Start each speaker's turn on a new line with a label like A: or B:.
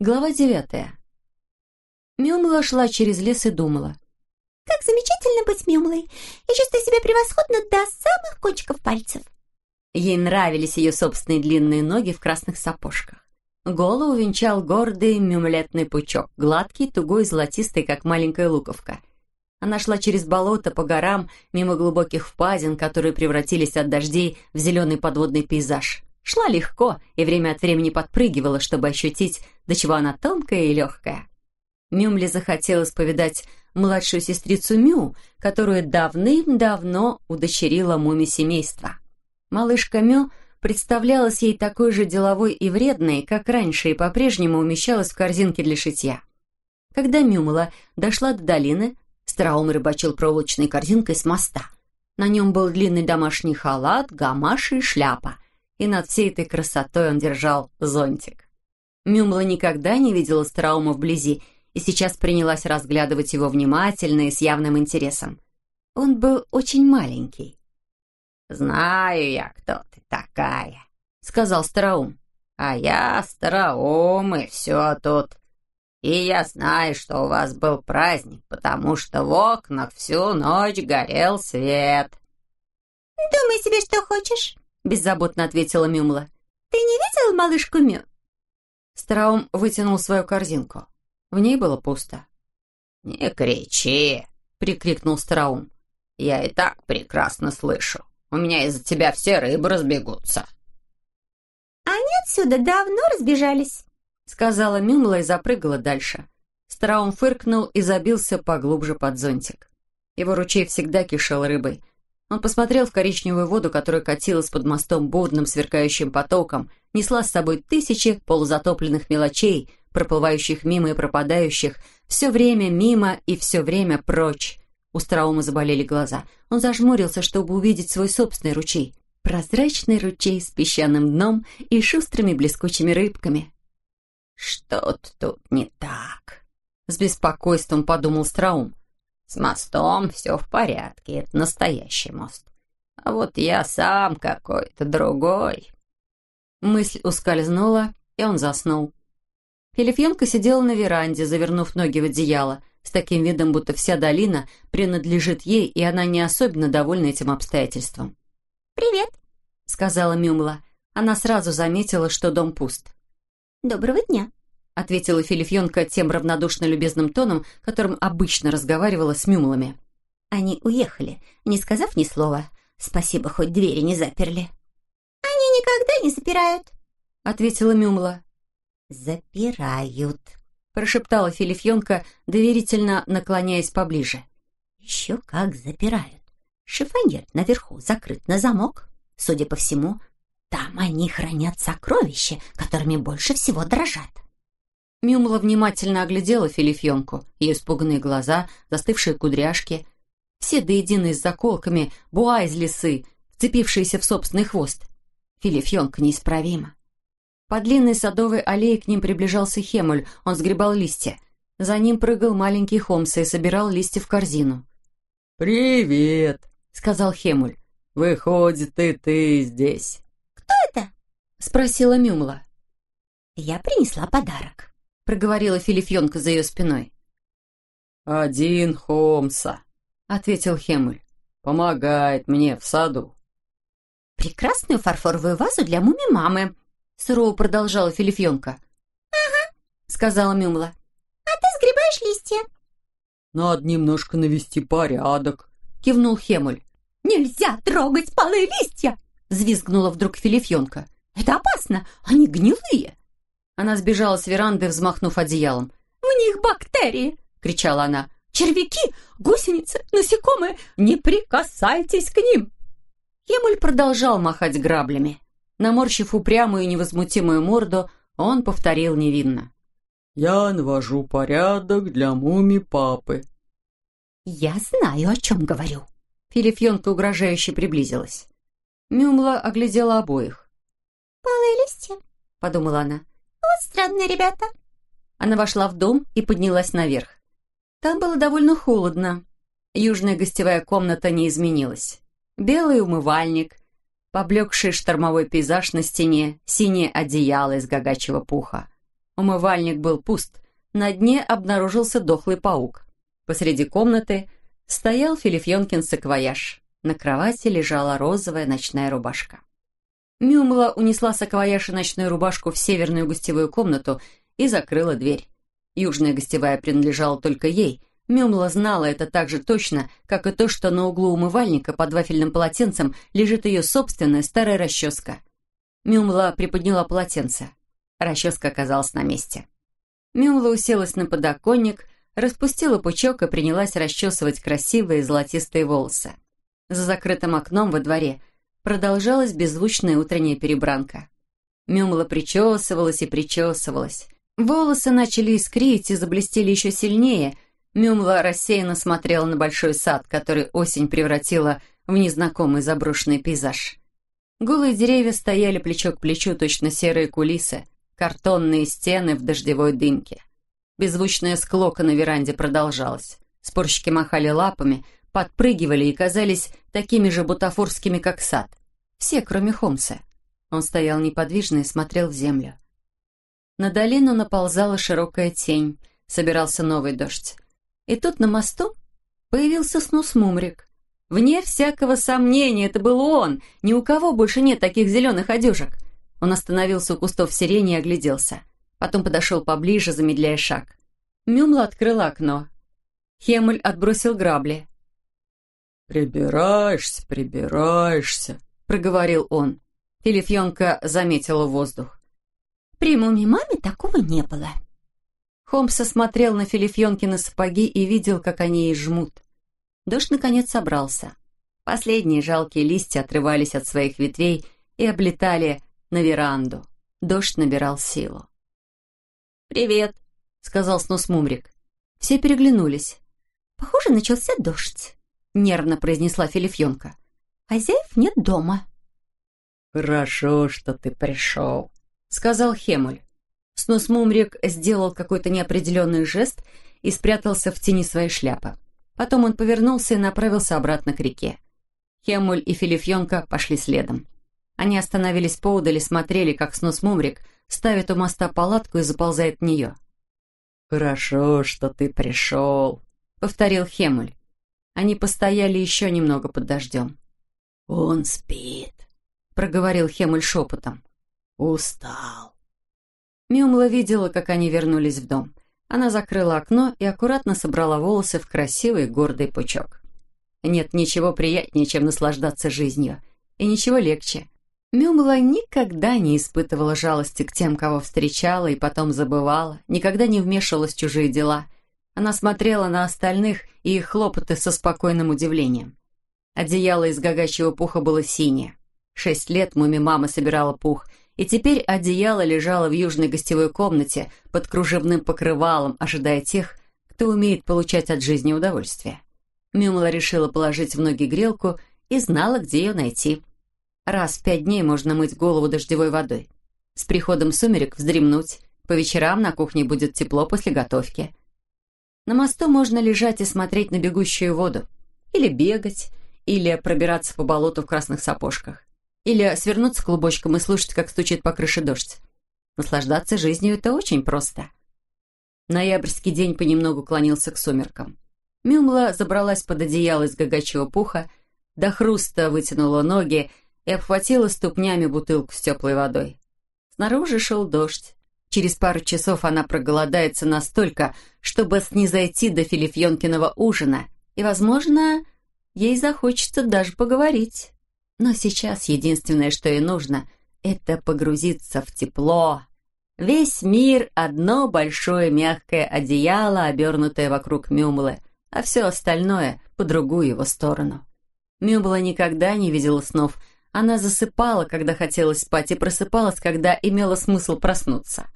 A: Глава девятая. Мюмла шла через лес и думала.
B: «Как замечательно быть Мюмлой! Я чувствую себя превосходно до самых кончиков пальцев!»
A: Ей нравились ее собственные длинные ноги в красных сапожках. Голову венчал гордый мюмлетный пучок, гладкий, тугой, золотистый, как маленькая луковка. Она шла через болото по горам, мимо глубоких впадин, которые превратились от дождей в зеленый подводный пейзаж. Шла легко и время от времени подпрыгивала, чтобы ощутить, до чего она тонкая и легкая. Мюмле захотелось повидать младшую сестрицу Мю, которую давным-давно удочерила муми семейства. Малышка Мю представлялась ей такой же деловой и вредной, как раньше, и по-прежнему умещалась в корзинке для шитья. Когда Мюмла дошла до долины, Страум рыбачил проволочной корзинкой с моста. На нем был длинный домашний халат, гамаш и шляпа — и над всей этой красотой он держал зонтик. Мюмла никогда не видела Страума вблизи и сейчас принялась разглядывать его внимательно и с явным интересом. Он был очень маленький.
C: «Знаю я, кто ты такая», — сказал
A: Стараум.
C: «А я Стараум, и все тут. И я знаю, что у вас был праздник, потому что в окнах всю ночь горел свет».
B: «Думай себе, что хочешь»,
A: беззаботно ответила Мюмла.
B: «Ты не видел малышку Мю?»
A: Страум вытянул свою корзинку. В ней было пусто.
C: «Не кричи!» — прикрикнул Страум. «Я и так прекрасно слышу. У меня из-за тебя все рыбы разбегутся».
B: «Они отсюда давно разбежались», —
A: сказала Мюмла и запрыгала дальше. Страум фыркнул и забился поглубже под зонтик. Его ручей всегда кишел рыбой — он посмотрел в коричневую воду, которая катилась под мостом бурным сверкающим потоком, несла с собой тысячи полузатопленных мелочей, проплывающих мимо и пропадающих, все время мимо и все время прочь. У Страума заболели глаза. Он зажмурился, чтобы увидеть свой собственный ручей. Прозрачный ручей с песчаным дном и шустрыми блескучими рыбками.
C: «Что-то тут не так», —
A: с беспокойством подумал Страум.
C: С мостом все в порядке, это настоящий мост. А вот я сам какой-то другой.
A: Мысль ускользнула, и он заснул. Филифьенка сидела на веранде, завернув ноги в одеяло, с таким видом, будто вся долина принадлежит ей, и она не особенно довольна этим обстоятельством.
B: «Привет», —
A: сказала Мюмла. Она сразу заметила, что дом пуст.
B: «Доброго дня»,
A: ответила Филифьонка тем равнодушно любезным тоном, которым обычно разговаривала с мюмлами.
B: «Они уехали, не сказав ни слова. Спасибо, хоть двери не заперли». «Они никогда не запирают», —
A: ответила мюмла.
B: «Запирают», —
A: прошептала Филифьонка, доверительно наклоняясь поближе.
B: «Еще как запирают. Шифоньер наверху закрыт на замок. Судя по всему, там они хранят сокровища, которыми больше всего дрожат».
A: Мюмла внимательно оглядела Филифьонку, ее испуганные глаза, застывшие кудряшки, все до единой с заколками, буа из лисы, вцепившиеся в собственный хвост. Филифьонка неисправима. По длинной садовой аллее к ним приближался Хемуль, он сгребал листья. За ним прыгал маленький Хомса и собирал листья в корзину.
D: «Привет», —
A: сказал Хемуль.
D: «Выходит, и ты здесь».
B: «Кто это?»
A: — спросила Мюмла.
B: «Я принесла подарок»
A: проговорила Филифьонка за ее спиной.
D: «Один Хомса», — ответил Хемуль. «Помогает мне в саду».
B: «Прекрасную фарфоровую вазу для муми-мамы», — сурово продолжала Филифьонка.
A: «Ага», — сказала Мюмла.
B: «А ты сгребаешь листья».
D: «Надо немножко навести порядок», —
A: кивнул Хемуль.
B: «Нельзя трогать полые листья!»
A: — взвизгнула вдруг Филифьонка.
B: «Это опасно, они гнилые!»
A: Она сбежала с веранды, взмахнув одеялом.
B: «В них бактерии!» — кричала она. «Червяки, гусеницы, насекомые! Не прикасайтесь к ним!»
A: Емуль продолжал махать граблями. Наморщив упрямую и невозмутимую морду, он повторил невинно.
D: «Я навожу порядок для муми папы».
B: «Я знаю, о чем говорю».
A: Филифьонка угрожающе приблизилась. Мюмла оглядела обоих.
B: «Полые листья», — подумала она. «Вот странные ребята».
A: Она вошла в дом и поднялась наверх. Там было довольно холодно. Южная гостевая комната не изменилась. Белый умывальник, поблекший штормовой пейзаж на стене, синее одеяло из гагачьего пуха. Умывальник был пуст. На дне обнаружился дохлый паук. Посреди комнаты стоял Филифьонкин саквояж. На кровати лежала розовая ночная рубашка. Мюмла унесла саквояж и ночную рубашку в северную гостевую комнату и закрыла дверь. Южная гостевая принадлежала только ей. Мюмла знала это так же точно, как и то, что на углу умывальника под вафельным полотенцем лежит ее собственная старая расческа. Мюмла приподняла полотенце. Расческа оказалась на месте. Мюмла уселась на подоконник, распустила пучок и принялась расчесывать красивые золотистые волосы. За закрытым окном во дворе продолжалась беззвучная утренняя перебранка. Мюмла причесывалась и причесывалась. Волосы начали искрить и заблестели еще сильнее. Мюмла рассеянно смотрела на большой сад, который осень превратила в незнакомый заброшенный пейзаж. Голые деревья стояли плечо к плечу, точно серые кулисы, картонные стены в дождевой дымке. Беззвучная склока на веранде продолжалась. Спорщики махали лапами, подпрыгивали и казались такими же бутафорскими, как сад. Все, кроме Холмса. Он стоял неподвижно и смотрел в землю. На долину наползала широкая тень, собирался новый дождь. И тут на мосту появился снус-мумрик. Вне всякого сомнения, это был он. Ни у кого больше нет таких зеленых одежек. Он остановился у кустов сирени и огляделся. Потом подошел поближе, замедляя шаг. Мюмла открыла окно. Хемуль отбросил грабли.
D: «Прибираешься, прибираешься», — проговорил он.
A: Филифьонка заметила воздух.
B: «При муми маме такого не было».
A: Холмс осмотрел на Филифьонкины сапоги и видел, как они ей жмут. Дождь, наконец, собрался. Последние жалкие листья отрывались от своих ветвей и облетали на веранду. Дождь набирал силу.
B: «Привет», —
A: сказал Снус Мумрик. Все переглянулись.
B: «Похоже, начался дождь», — нервно произнесла Филифьонка. «Хозяев нет дома».
C: «Хорошо, что ты пришел», —
A: сказал Хемуль. Снус Мумрик сделал какой-то неопределенный жест и спрятался в тени своей шляпы. Потом он повернулся и направился обратно к реке. Хемуль и Филифьонка пошли следом. Они остановились поудали, смотрели, как Снус Мумрик ставит у моста палатку и заползает в нее.
C: «Хорошо, что ты пришел», —
A: повторил Хемуль. Они постояли еще немного под дождем.
C: «Он спит», —
A: проговорил Хемуль шепотом.
C: «Устал».
A: Мюмла видела, как они вернулись в дом. Она закрыла окно и аккуратно собрала волосы в красивый гордый пучок. Нет ничего приятнее, чем наслаждаться жизнью. И ничего легче. Мюмла никогда не испытывала жалости к тем, кого встречала и потом забывала, никогда не вмешивалась в чужие дела. Она смотрела на остальных и их хлопоты со спокойным удивлением. Одеяло из гагачьего пуха было синее. Шесть лет муми-мама собирала пух — и теперь одеяло лежало в южной гостевой комнате под кружевным покрывалом, ожидая тех, кто умеет получать от жизни удовольствие. Мюмла решила положить в ноги грелку и знала, где ее найти. Раз в пять дней можно мыть голову дождевой водой. С приходом сумерек вздремнуть. По вечерам на кухне будет тепло после готовки. На мосту можно лежать и смотреть на бегущую воду. Или бегать, или пробираться по болоту в красных сапожках. Или свернуться клубочком и слушать, как стучит по крыше дождь. Наслаждаться жизнью — это очень просто. Ноябрьский день понемногу клонился к сумеркам. Мюмла забралась под одеяло из гагачьего пуха, до хруста вытянула ноги и обхватила ступнями бутылку с теплой водой. Снаружи шел дождь. Через пару часов она проголодается настолько, чтобы снизойти до Филифьонкиного ужина, и, возможно, ей захочется даже поговорить. Но сейчас единственное, что ей нужно, это погрузиться в тепло. Весь мир — одно большое мягкое одеяло, обернутое вокруг Мюмлы, а все остальное — по другую его сторону. Мюмла никогда не видела снов. Она засыпала, когда хотелось спать, и просыпалась, когда имело смысл проснуться.